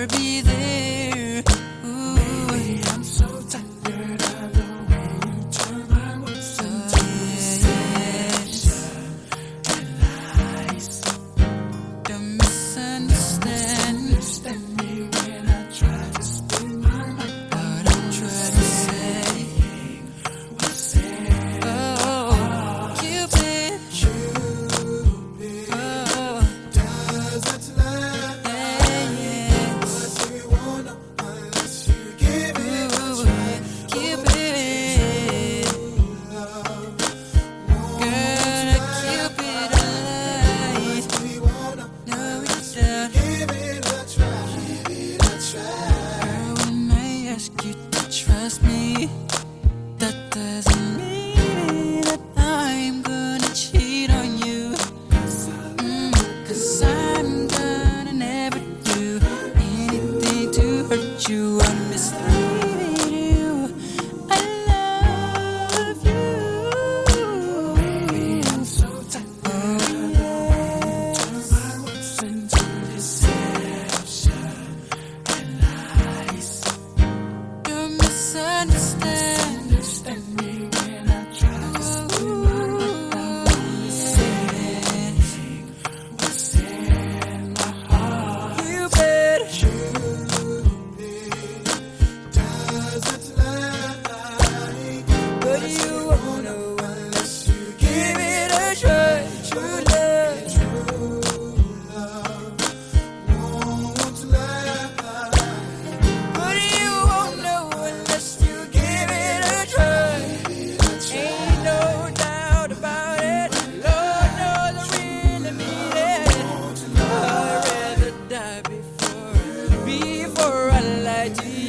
never be there. trust me. That doesn't mean that I'm gonna cheat on you. Mm, Cause I один.